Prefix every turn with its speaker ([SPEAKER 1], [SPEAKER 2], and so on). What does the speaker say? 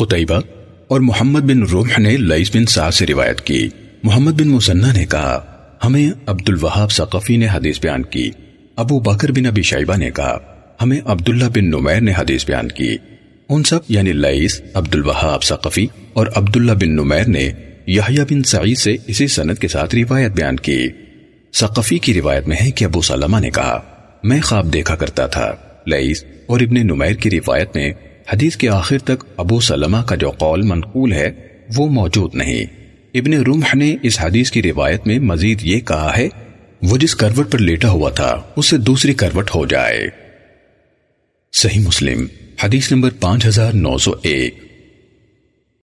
[SPEAKER 1] قطعبہ اور محمد بن روح نے لئیس بن سعد سے روایت کی۔ محمد بن مسنہ نے کہا، ہمیں عبد الوہاب ثقفی نے حدیث بیان کی۔ ابو بکر بن ابی شیبہ نے کہا، ہمیں عبداللہ بن نمیر نے حدیث بیان کی۔ ان سب یعنی لئیس عبد الوہاب ثقفی اور عبداللہ بن نمیر نے یحییٰ بن سعید سے اسی سند کے ساتھ روایت بیان کی۔ ثقفی کی روایت میں ہے کہ ابو سلمہ نے کہا، میں خواب دیکھا کرتا تھا۔ لئیس اور ابن نمیر کی روایت میں حدیث کے آخر تک ابو سلمہ کا جو قول منقول ہے، وہ موجود نہیں۔ ابن رمح نے اس حدیث کی روایت میں مزید یہ کہا ہے، وہ جس کروٹ پر لیٹا ہوا تھا، اس سے دوسری کروٹ ہو جائے۔ صحیح مسلم، حدیث نمبر پانچ ہزار نو سو ایک۔